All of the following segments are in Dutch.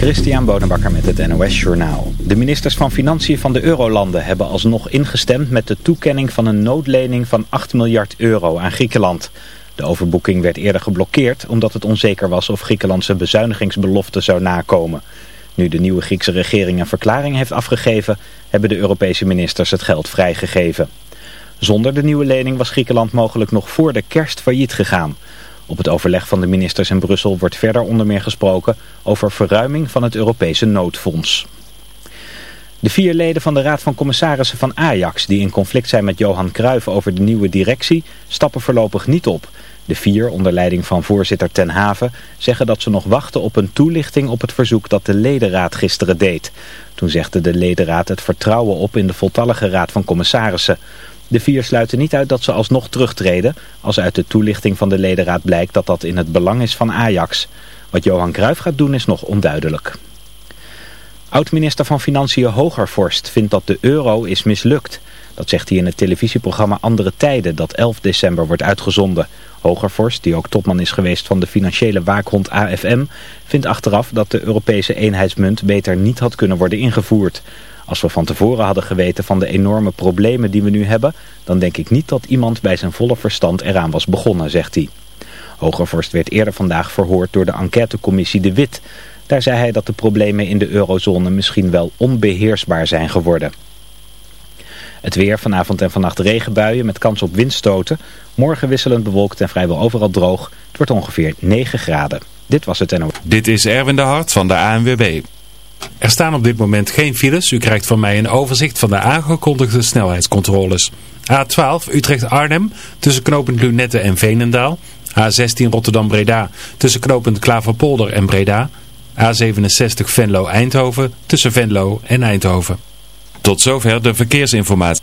Christian Bonenbakker met het NOS Journaal. De ministers van Financiën van de Eurolanden hebben alsnog ingestemd met de toekenning van een noodlening van 8 miljard euro aan Griekenland. De overboeking werd eerder geblokkeerd omdat het onzeker was of Griekenland zijn bezuinigingsbelofte zou nakomen. Nu de nieuwe Griekse regering een verklaring heeft afgegeven, hebben de Europese ministers het geld vrijgegeven. Zonder de nieuwe lening was Griekenland mogelijk nog voor de kerst failliet gegaan. Op het overleg van de ministers in Brussel wordt verder onder meer gesproken over verruiming van het Europese noodfonds. De vier leden van de Raad van Commissarissen van Ajax die in conflict zijn met Johan Cruijff over de nieuwe directie stappen voorlopig niet op. De vier, onder leiding van voorzitter Ten Haven, zeggen dat ze nog wachten op een toelichting op het verzoek dat de ledenraad gisteren deed. Toen zegde de ledenraad het vertrouwen op in de voltallige Raad van Commissarissen. De vier sluiten niet uit dat ze alsnog terugtreden als uit de toelichting van de ledenraad blijkt dat dat in het belang is van Ajax. Wat Johan Cruijff gaat doen is nog onduidelijk. Oud-minister van Financiën Hogervorst vindt dat de euro is mislukt. Dat zegt hij in het televisieprogramma Andere Tijden dat 11 december wordt uitgezonden. Hogervorst, die ook topman is geweest van de financiële waakhond AFM, vindt achteraf dat de Europese eenheidsmunt beter niet had kunnen worden ingevoerd. Als we van tevoren hadden geweten van de enorme problemen die we nu hebben, dan denk ik niet dat iemand bij zijn volle verstand eraan was begonnen, zegt hij. Hogervorst werd eerder vandaag verhoord door de enquêtecommissie De Wit. Daar zei hij dat de problemen in de eurozone misschien wel onbeheersbaar zijn geworden. Het weer vanavond en vannacht regenbuien met kans op windstoten. Morgen wisselend bewolkt en vrijwel overal droog. Het wordt ongeveer 9 graden. Dit was het NO. Dit is Erwin de Hart van de ANWB. Er staan op dit moment geen files. U krijgt van mij een overzicht van de aangekondigde snelheidscontroles. A12 Utrecht-Arnhem tussen knooppunt Lunette en Veenendaal. A16 Rotterdam-Breda tussen knooppunt Klaverpolder en Breda. A67 Venlo-Eindhoven tussen Venlo en Eindhoven. Tot zover de verkeersinformatie.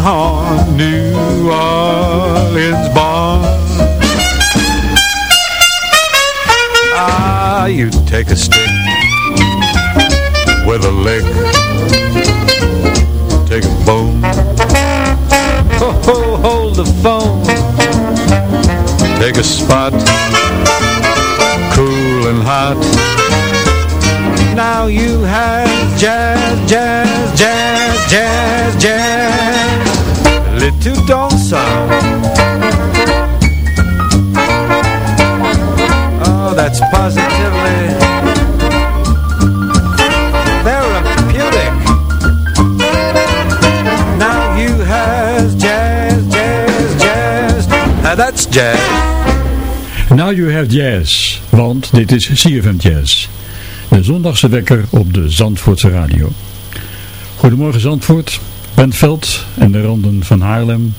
horn, New Orleans born. Ah, you take a stick with a lick. Take a bone. Ho, ho, hold the phone. Take a spot, Oh, that's positively therapeutic. Now you have jazz, jazz, jazz. Now that's jazz. Now you have jazz, want dit is CFM Jazz. De zondagse wekker op de Zandvoortse radio. Goedemorgen Zandvoort, Bentveld en de randen van Haarlem.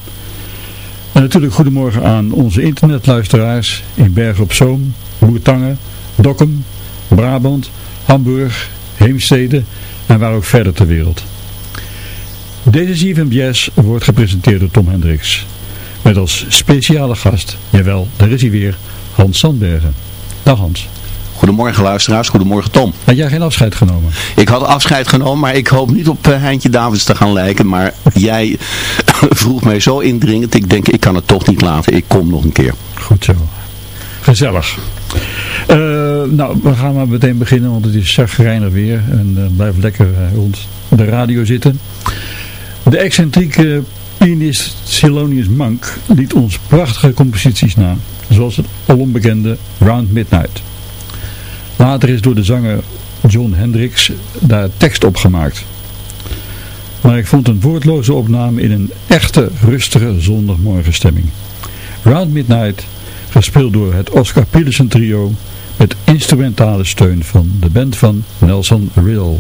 En natuurlijk goedemorgen aan onze internetluisteraars in Bergen op Zoom, Boertangen, Dokkum, Brabant, Hamburg, Heemstede en waar ook verder ter wereld. Deze Jazz wordt gepresenteerd door Tom Hendricks. Met als speciale gast, jawel, daar is hij weer, Hans Sandbergen. Dag Hans. Goedemorgen luisteraars, goedemorgen Tom. Had jij geen afscheid genomen? Ik had afscheid genomen, maar ik hoop niet op uh, Heintje Davids te gaan lijken. Maar jij vroeg mij zo indringend, ik denk ik kan het toch niet laten. Ik kom nog een keer. Goed zo. Gezellig. Uh, nou, we gaan maar meteen beginnen, want het is chagrijnig weer. En uh, blijf lekker rond de radio zitten. De excentrieke pianist Silonius Monk liet ons prachtige composities na. Zoals het onbekende Round Midnight. Later is door de zanger John Hendricks daar tekst op gemaakt. Maar ik vond een woordloze opname in een echte rustige zondagmorgenstemming. Round Midnight, gespeeld door het Oscar Peterson trio met instrumentale steun van de band van Nelson Riddle.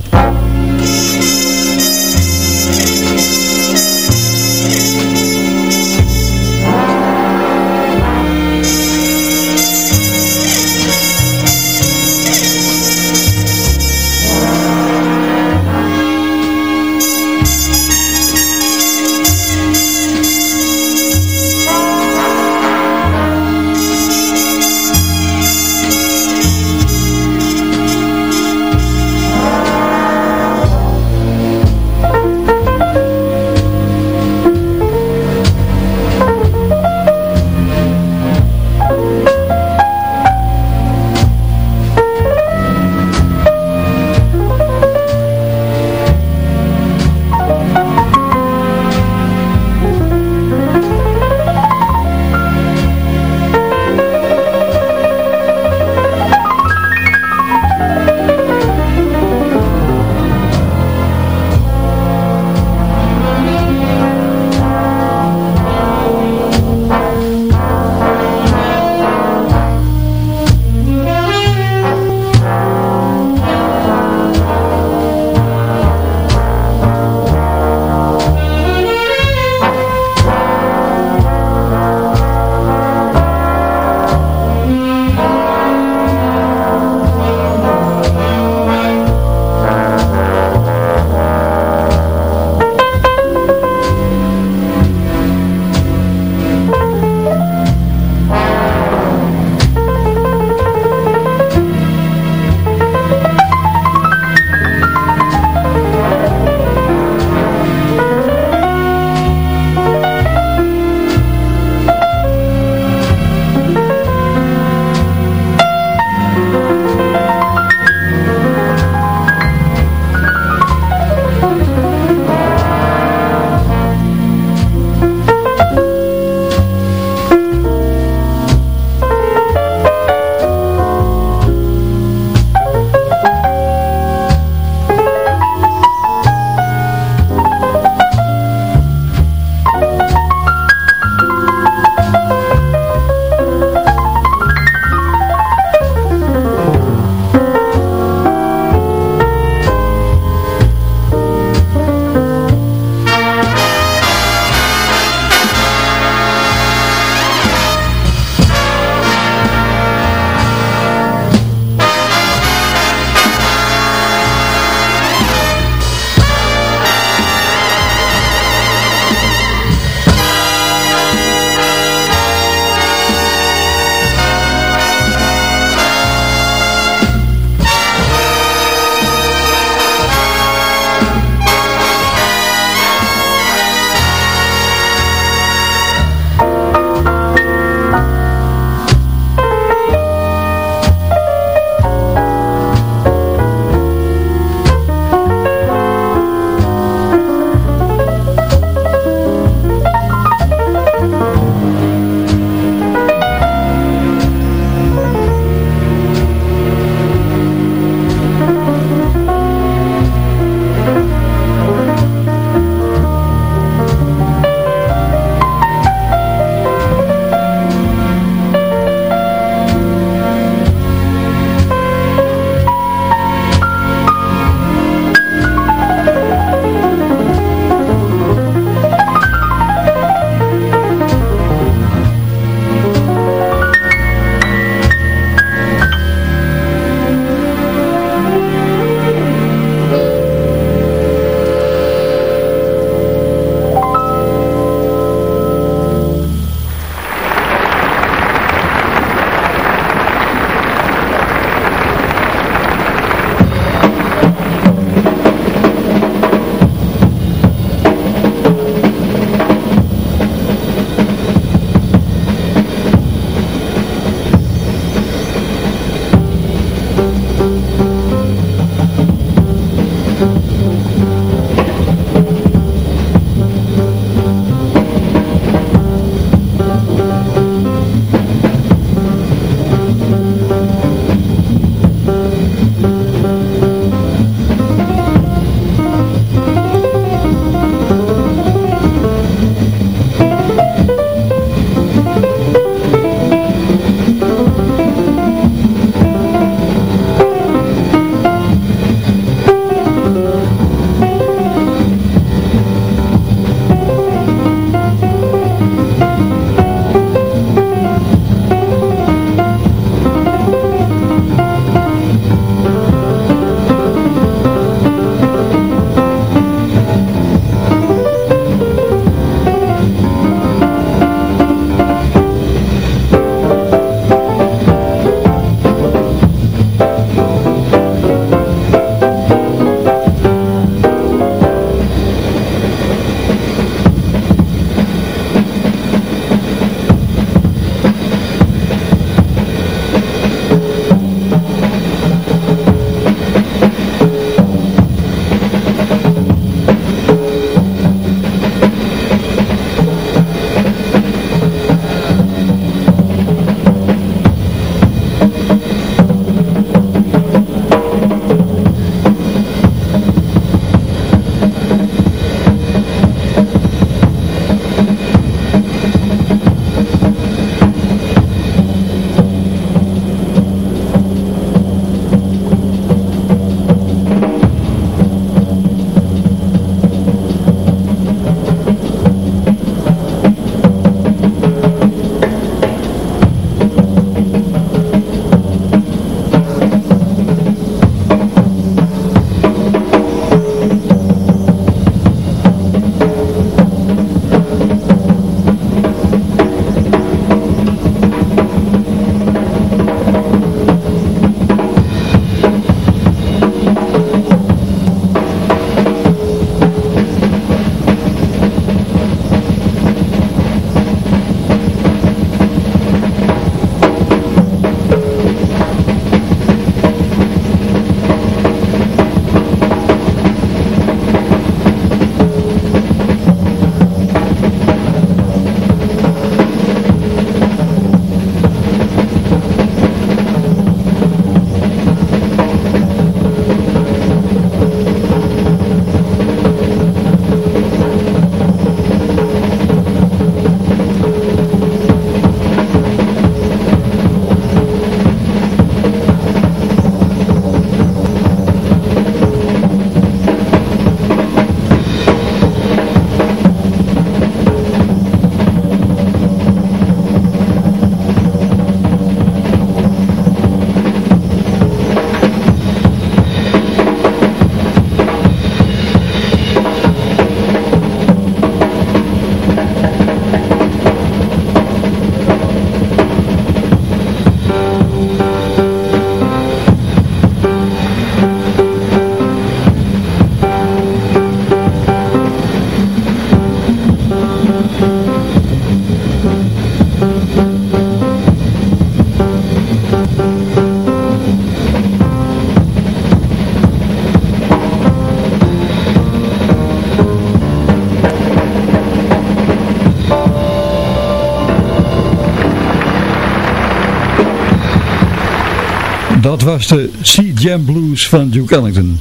Dat was de Sea Jam Blues van Duke Ellington.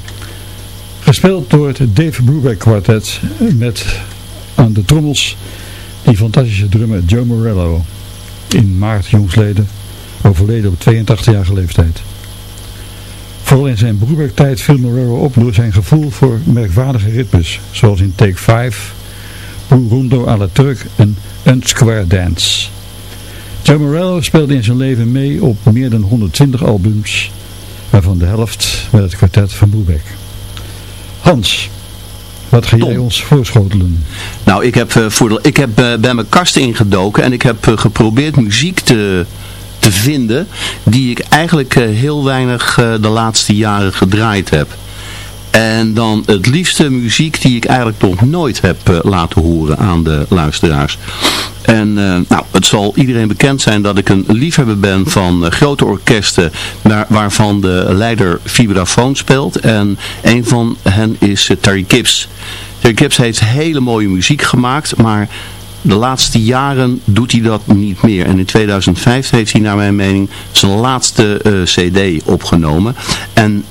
Gespeeld door het Dave Brubeck Quartet met aan de trommels die fantastische drummer Joe Morello. In maart jongsleden, overleden op 82-jarige leeftijd. Vooral in zijn Brubeck-tijd viel Morello op door zijn gevoel voor merkwaardige ritmes, zoals in Take 5, Rondo à la Turk en Unsquare Dance. Joe Morello speelde in zijn leven mee op meer dan 120 albums, waarvan de helft met het kwartet van Brubeck. Hans, wat ga jij ons voorschotelen? Nou, ik heb, uh, voor de, ik heb uh, bij mijn kast ingedoken en ik heb uh, geprobeerd muziek te, te vinden die ik eigenlijk heel weinig de laatste jaren gedraaid heb. En dan het liefste muziek die ik eigenlijk nog nooit heb laten horen aan de luisteraars. En uh, nou, het zal iedereen bekend zijn dat ik een liefhebber ben van uh, grote orkesten waar, waarvan de leider vibrafoon speelt. En een van hen is Terry Gibbs. Terry Gibbs heeft hele mooie muziek gemaakt, maar de laatste jaren doet hij dat niet meer. En in 2005 heeft hij naar mijn mening zijn laatste cd opgenomen. En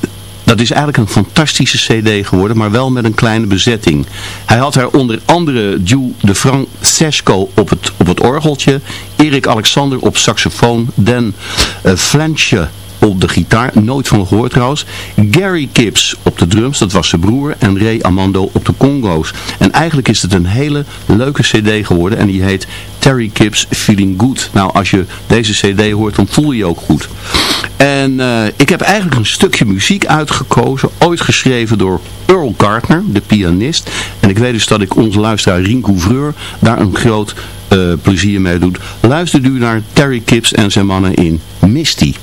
dat is eigenlijk een fantastische cd geworden, maar wel met een kleine bezetting. Hij had daar onder andere Jules de Francesco op het, op het orgeltje, Erik Alexander op saxofoon, Dan uh, op de gitaar, nooit van gehoord trouwens. Gary Gibbs op de drums, dat was zijn broer. En Ray Amando op de congo's. En eigenlijk is het een hele leuke cd geworden. En die heet Terry Gibbs Feeling Good. Nou, als je deze cd hoort, dan voel je je ook goed. En uh, ik heb eigenlijk een stukje muziek uitgekozen. Ooit geschreven door Earl Gardner, de pianist. En ik weet dus dat ik onze luisteraar Rien Couvreur daar een groot uh, plezier mee doet. Luister u naar Terry Gibbs en zijn mannen in Misty.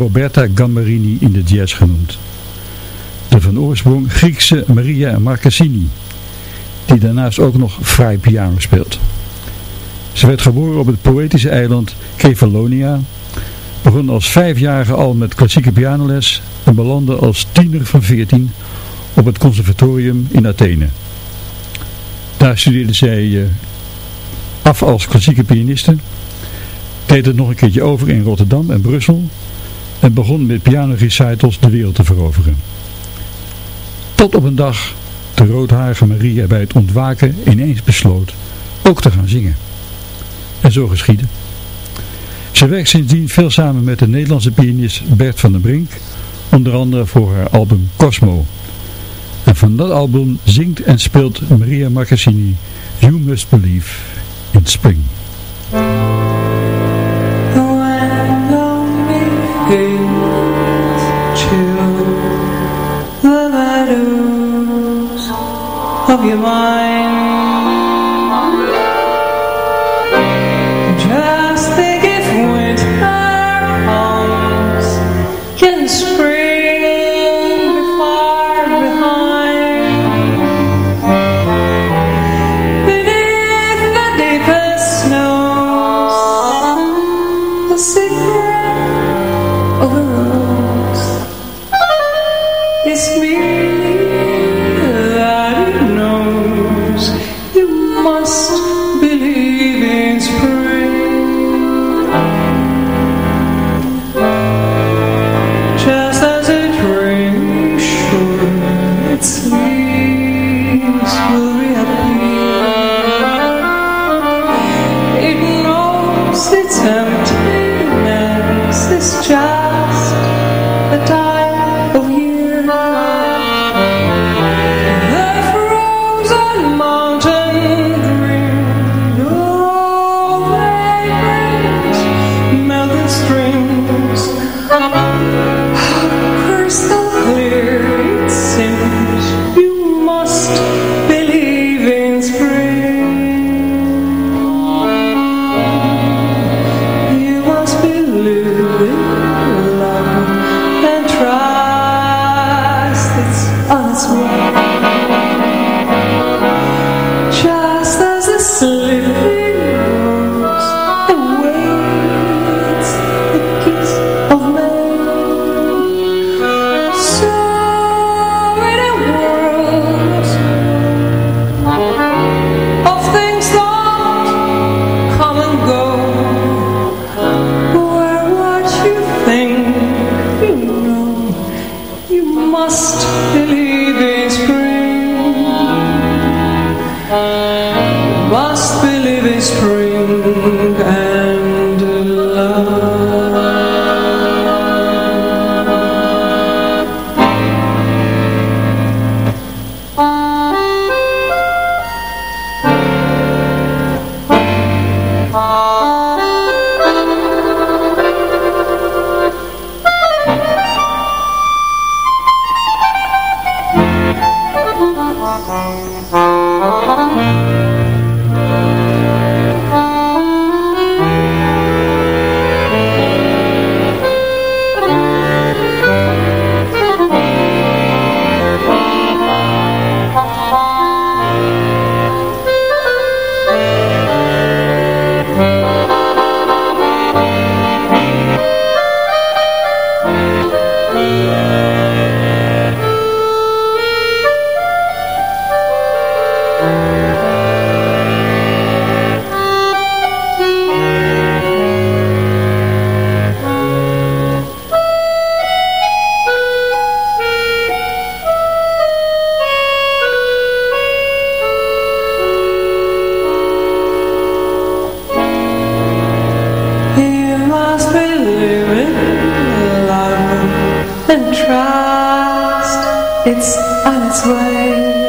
Roberta Gambarini in de jazz genoemd. De van oorsprong Griekse Maria Marcassini, die daarnaast ook nog fraai piano speelt. Ze werd geboren op het poëtische eiland Kefalonia, begon als vijfjarige al met klassieke pianoles en belandde als tiener van 14 op het conservatorium in Athene. Daar studeerde zij eh, af als klassieke pianiste, deed het nog een keertje over in Rotterdam en Brussel en begon met pianorecitals de wereld te veroveren. Tot op een dag de roodharige Maria bij het ontwaken ineens besloot ook te gaan zingen. En zo geschiedde. Ze werkt sindsdien veel samen met de Nederlandse pianist Bert van den Brink, onder andere voor haar album Cosmo. En van dat album zingt en speelt Maria Marcassini You Must Believe in Spring. Of your mind once more. and trust it's on its way.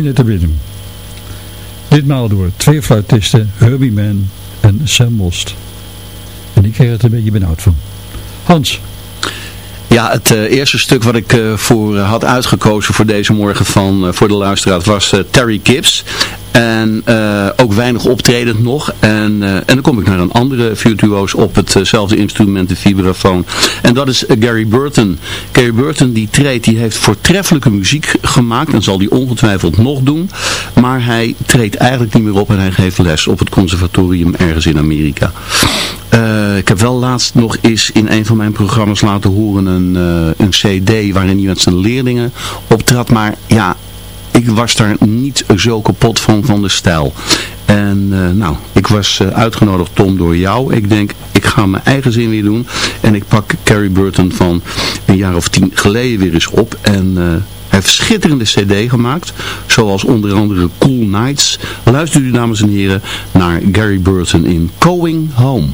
Fascinator Rhythm. Ditmaal door twee fluitisten, Herbie en Sam Most. En ik kreeg het een beetje benauwd van. Hans. Ja, het uh, eerste stuk wat ik uh, voor had uitgekozen voor deze morgen van, voor de luisteraar was Terry Gibbs. En ook weinig optredend nog. En, en dan kom ik naar een andere virtuoos op hetzelfde instrument, de vibrafoon. En dat is Gary Burton. Gary Burton die treedt, die heeft voortreffelijke muziek gemaakt. En zal die ongetwijfeld nog doen. Maar hij treedt eigenlijk niet meer op en hij geeft les op het conservatorium ergens in Amerika. Ik heb wel laatst nog eens in een van mijn programma's laten horen een, een cd waarin hij met zijn leerlingen optrad. Maar ja, ik was daar niet zo kapot van, van de stijl. En uh, nou, ik was uitgenodigd Tom door jou. Ik denk, ik ga mijn eigen zin weer doen. En ik pak Carrie Burton van een jaar of tien geleden weer eens op. En hij heeft schitterende cd gemaakt, zoals onder andere Cool Nights. Luister u dames en heren naar Gary Burton in Going Home.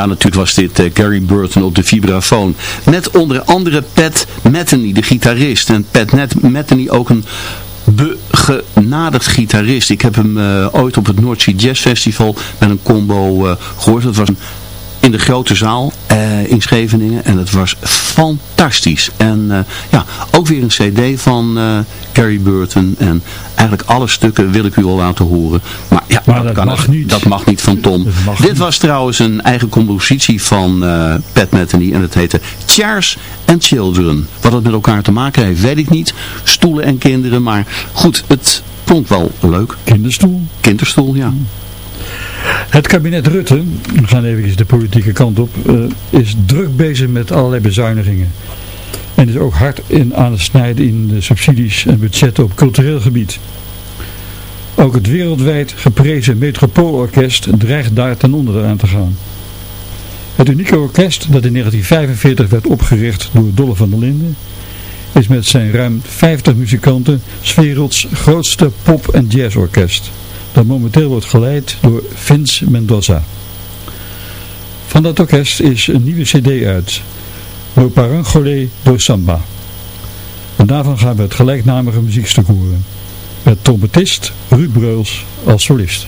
Ja, natuurlijk was dit uh, Gary Burton op de vibrafoon. Met onder andere Pat Metheny, de gitarist. En Pat Metheny ook een begenadigd gitarist. Ik heb hem uh, ooit op het North Sea Jazz Festival met een combo uh, gehoord. Dat was in de grote zaal in Scheveningen. En het was fantastisch. En ja, ook weer een cd van uh, Gary Burton. En eigenlijk alle stukken wil ik u al laten horen. Maar ja, maar dat, dat, kan mag niet. dat mag niet van Tom. Dit niet. was trouwens een eigen compositie van Pat Metheny. En het heette Chairs and Children. Wat het met elkaar te maken heeft, weet ik niet. Stoelen en kinderen. Maar goed, het klonk wel leuk. Kinderstoel. Kinderstoel, ja. Het kabinet Rutte, we gaan even de politieke kant op, uh, is druk bezig met allerlei bezuinigingen. En is ook hard in, aan het snijden in de subsidies en budgetten op cultureel gebied. Ook het wereldwijd geprezen Metropoolorkest dreigt daar ten onder aan te gaan. Het unieke orkest dat in 1945 werd opgericht door Dolle van der Linden is met zijn ruim 50 muzikanten werelds grootste pop- en jazzorkest dat momenteel wordt geleid door Vince Mendoza. Van dat orkest is een nieuwe cd uit, Lo Parangolé do Samba. En daarvan gaan we het gelijknamige muziekstuk horen, met trompetist Ruud Breuls als solist.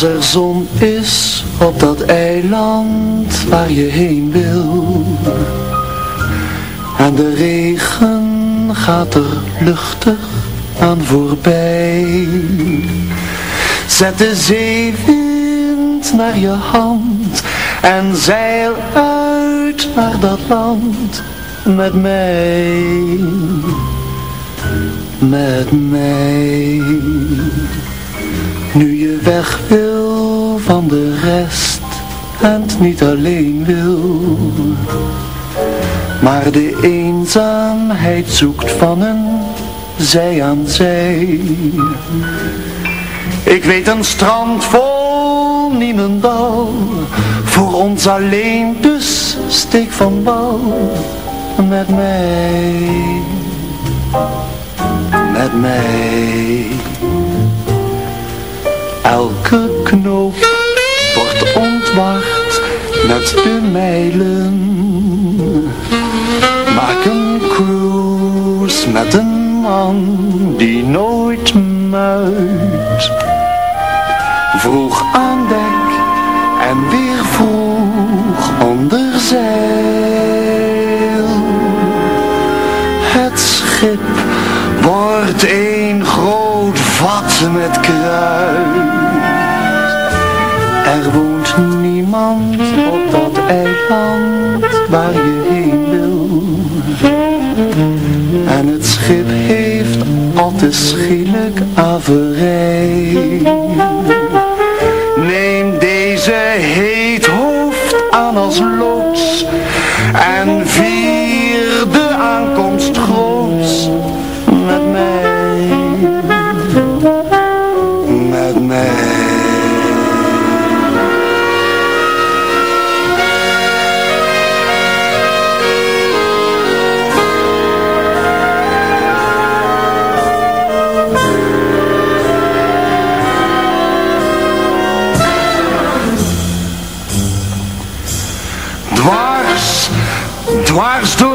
Als er zon is op dat eiland waar je heen wil En de regen gaat er luchtig aan voorbij. Zet de zeewind naar je hand En zeil uit naar dat land met mij. Met mij nu je weg wil van de rest en het niet alleen wil. Maar de eenzaamheid zoekt van een zij aan zij. Ik weet een strand vol niemendal. Voor ons alleen dus steek van bal Met mij. Met mij Elke knoop wordt ontwacht met de mijlen. Maak een cruise met een man die nooit muit. Vroeg aan dek te schielijk averij. Neem deze heet hoofd aan als loods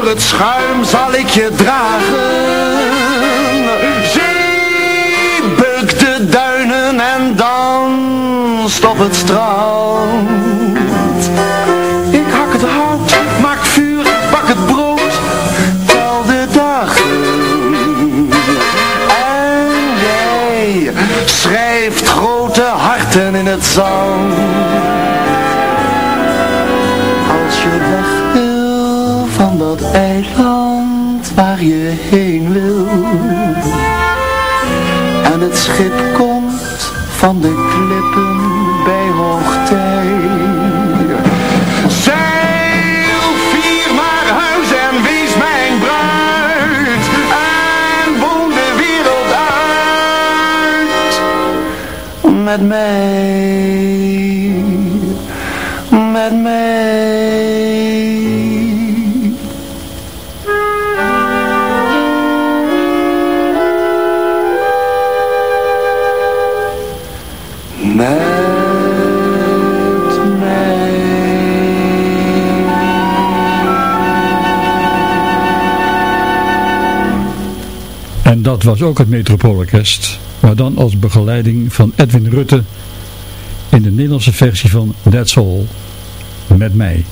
door het schuim zal ik je dragen. Zee, buk de duinen en dans op het strand. Met mij met mij. Dat was ook het Metropoolorkest, maar dan als begeleiding van Edwin Rutte in de Nederlandse versie van That's All, met mij.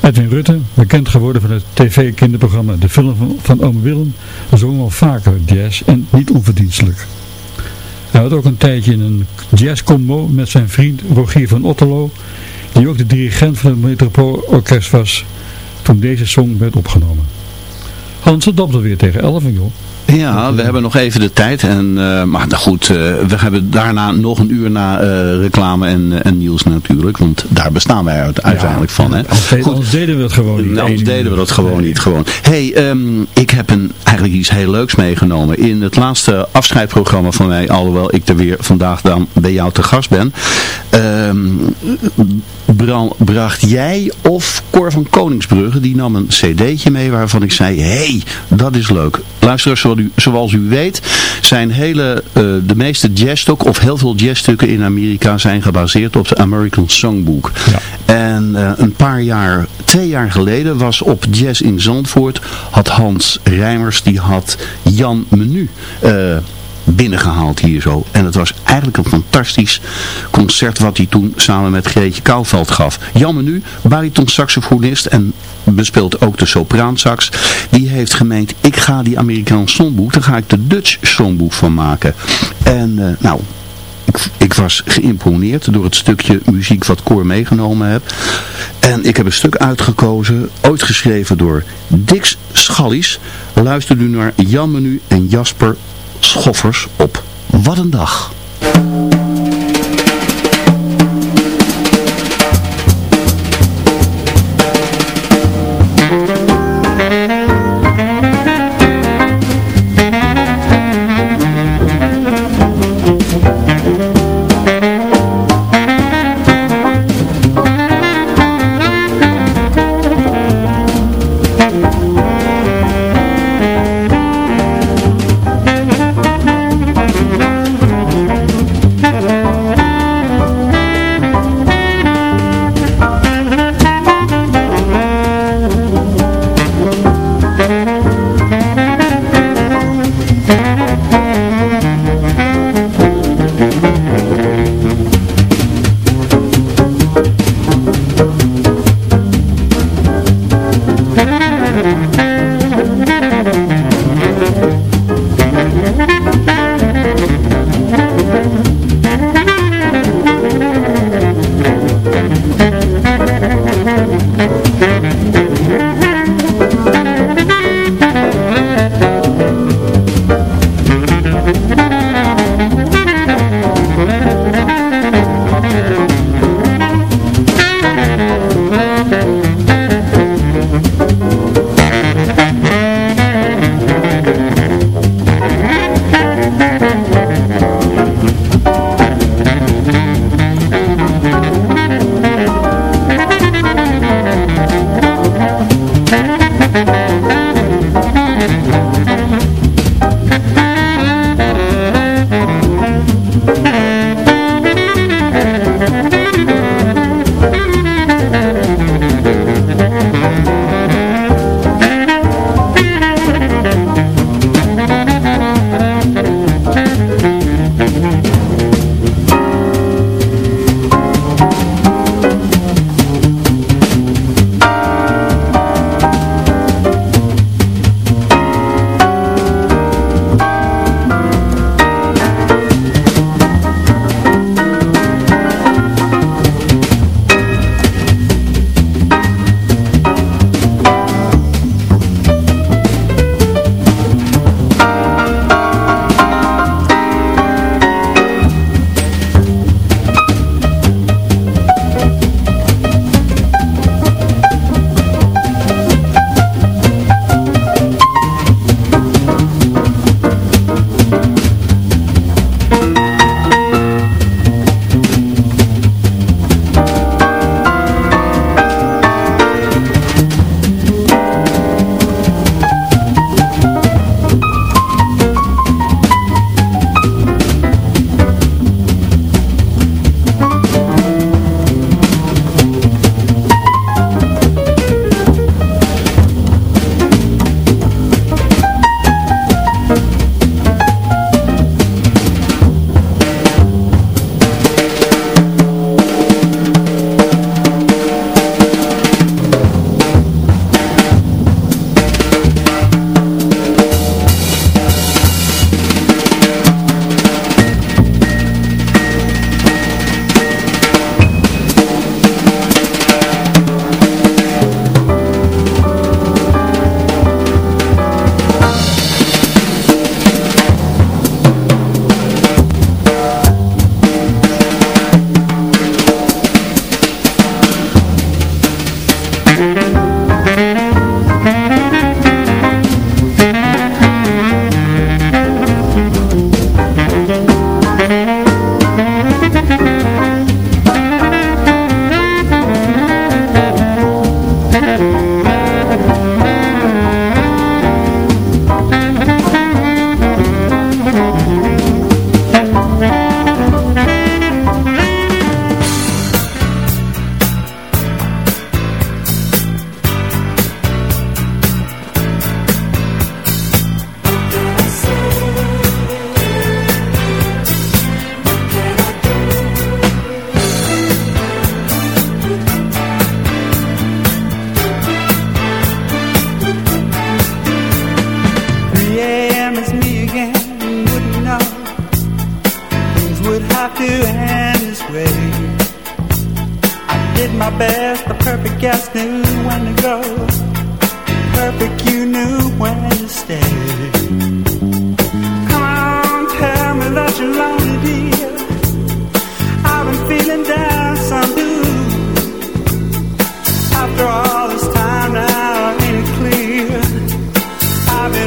Edwin Rutte, bekend geworden van het tv-kinderprogramma De Film van, Oom Willem, zong al vaker jazz en niet onverdienstelijk. Hij had ook een tijdje in een jazzcombo met zijn vriend Rogier van Otterlo, die ook de dirigent van het Metropoolorkest was toen deze song werd opgenomen. Hans, het weer tegen 11 joh. Ja, we hebben nog even de tijd. En, eh, maar nou goed, eh, we hebben daarna nog een uur na eh, reclame en, en nieuws natuurlijk. Want daar bestaan wij uit, uiteindelijk van. Hè. Anders, Goed. anders deden we het gewoon niet. Anders deden we dat gewoon Nee. niet gewoon. hey, ehm, ik heb een, eigenlijk iets heel leuks meegenomen. In het laatste afscheidprogramma van mij, alhoewel ik er weer vandaag dan bij jou te gast ben. bra- bracht jij of Cor van Koningsbrugge, die nam een cd'tje mee waarvan ik zei, hey, dat is leuk. Luisteraars, zoals u, zoals u weet, zijn hele, eh, de meeste jazzstukken, of heel veel jazzstukken in Amerika zijn gebaseerd op de American Songbook. Ja. En eh, een paar jaar, twee jaar geleden was op Jazz in Zandvoort, had Hans Rijmers, die had Jan Menu eh, binnengehaald hier zo. En het was eigenlijk een fantastisch concert wat hij toen samen met Greetje Kouwveld gaf. Jan Menu, bariton saxofonist en bespeelt ook de sopraansax. Die heeft gemeend, ik ga die Amerikaanse songboek, daar ga ik de Dutch songboek van maken. En uh, nou, ik, ik, was geïmponeerd door het stukje muziek wat Koor meegenomen heb. En ik heb een stuk uitgekozen, ooit geschreven door Dix Schallies. Luister nu naar Jan Menu en Jasper Schoffers op Wat een Dag.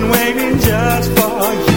waiting just for you.